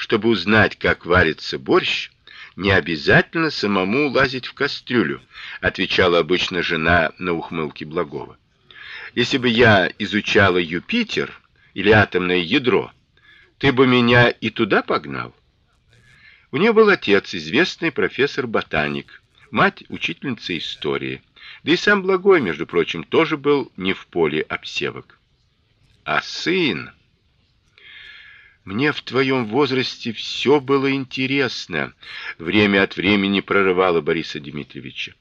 чтобы узнать, как варится борщ, не обязательно самому лазить в кастрюлю, отвечала обычно жена на ухмылки Благова. Если бы я изучала Юпитер или атомное ядро, ты бы меня и туда погнал. У нее был отец, известный профессор-ботаник, мать учительница истории. Да и сам Благой, между прочим, тоже был не в поле обсевок. А сын мне в твоем возрасте все было интересно, время от времени прорывало Бориса Дмитриевича.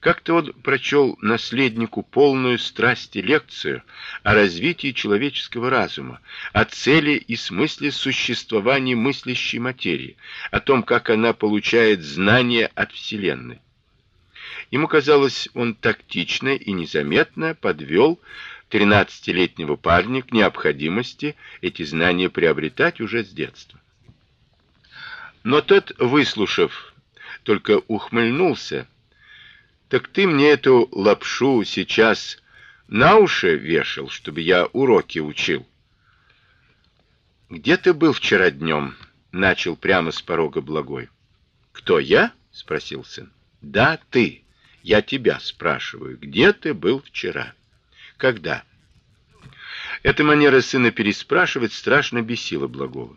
Как-то он прочел наследнику полную страсти лекцию о развитии человеческого разума, о цели и смысле существования мыслящей материи, о том, как она получает знания от вселенной. Ему казалось, он тактично и незаметно подвел тринадцатилетнего парня к необходимости эти знания приобретать уже с детства. Но тот, выслушав, только ухмыльнулся. Так ты мне эту лапшу сейчас на уши вешал, чтобы я уроки учил. Где ты был вчера днем? начал прямо с порога Благой. Кто я? спросил сын. Да, ты. Я тебя спрашиваю, где ты был вчера? Когда? Эта манера сына переспрашивать страшно бесила Благова.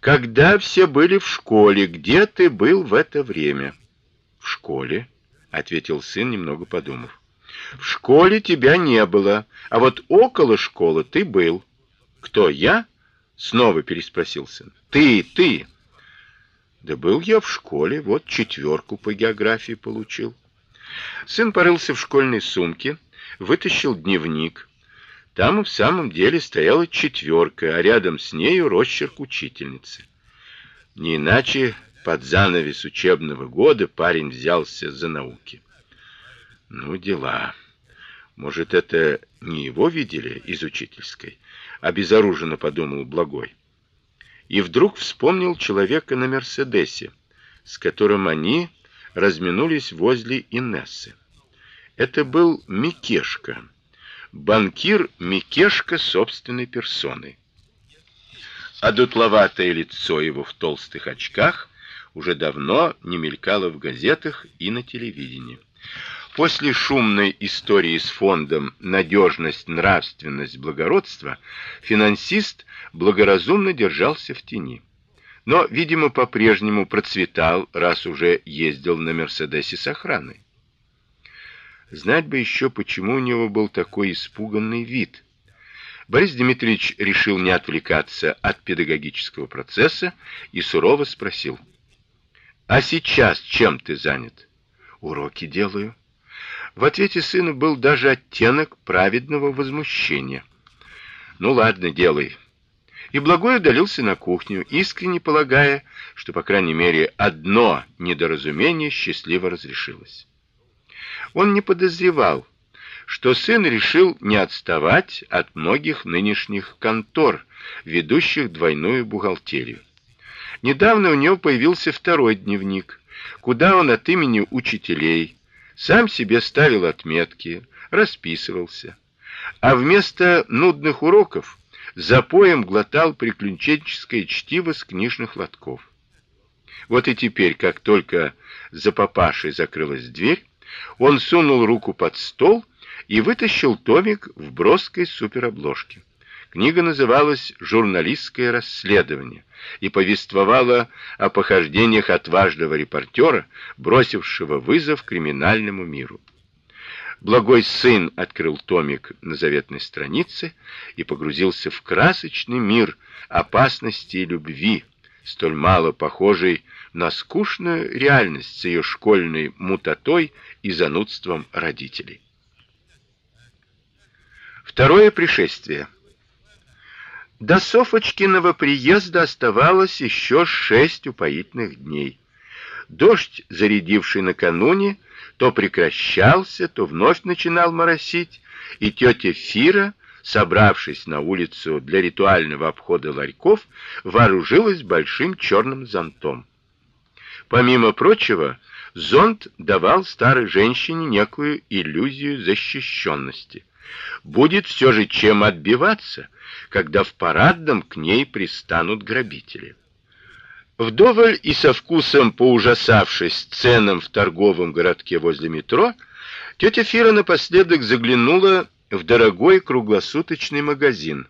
Когда все были в школе, где ты был в это время? В школе, ответил сын, немного подумав. В школе тебя не было, а вот около школы ты был. Кто я? снова переспросил сын. Ты, ты. Да был я в школе, вот четверку по географии получил. Сын порылся в школьной сумке, вытащил дневник. Там в самом деле стояла четверка, а рядом с нею росчерк учительницы. Не иначе под занавес учебного года парень взялся за науки. Ну дела. Может, это не его видели из учительской, обезоруженно подумал Благой. И вдруг вспомнил человека на Мерседесе, с которым они разминулись возле Инессы. Это был Микешка, банкир Микешка собственной персоной. А дутловатое лицо его в толстых очках уже давно не мелькало в газетах и на телевидении. После шумной истории с фондом Надежность, нравственность, благородство финансист благоразумно держался в тени но, видимо, по-прежнему процветал, раз уже ездил на Мерседесе с охраной. Знать бы еще, почему у него был такой испуганный вид. Борис Дмитриевич решил не отвлекаться от педагогического процесса и сурово спросил: "А сейчас чем ты занят?" "Уроки делаю". В ответе сына был даже оттенок праведного возмущения. "Ну ладно, делай и Благой удалился на кухню, искренне полагая, что по крайней мере одно недоразумение счастливо разрешилось. Он не подозревал, что сын решил не отставать от многих нынешних контор, ведущих двойную бухгалтерию. Недавно у него появился второй дневник, куда он от имени учителей сам себе ставил отметки, расписывался. А вместо нудных уроков запоем глотал приключенческое чтиво с книжных лотков. Вот и теперь, как только за папашей закрылась дверь, он сунул руку под стол и вытащил томик в броской суперобложке. Книга называлась Журналистское расследование и повествовала о похождениях отважного репортера, бросившего вызов криминальному миру. Благой сын открыл томик на заветной странице и погрузился в красочный мир опасности и любви, столь мало похожий на скучную реальность с ее школьной мутатой и занудством родителей. Второе пришествие. До Софочкиного приезда оставалось еще шесть упоительных дней. Дождь, зарядивший накануне, то прекращался, то вновь начинал моросить, и тетя Фира, собравшись на улицу для ритуального обхода ларьков, вооружилась большим черным зонтом. Помимо прочего, зонт давал старой женщине некую иллюзию защищенности. Будет все же чем отбиваться, когда в парадном к ней пристанут грабители. Вдоволь и со вкусом поужасавшись ценам в торговом городке возле метро, тетя Фира напоследок заглянула в дорогой круглосуточный магазин,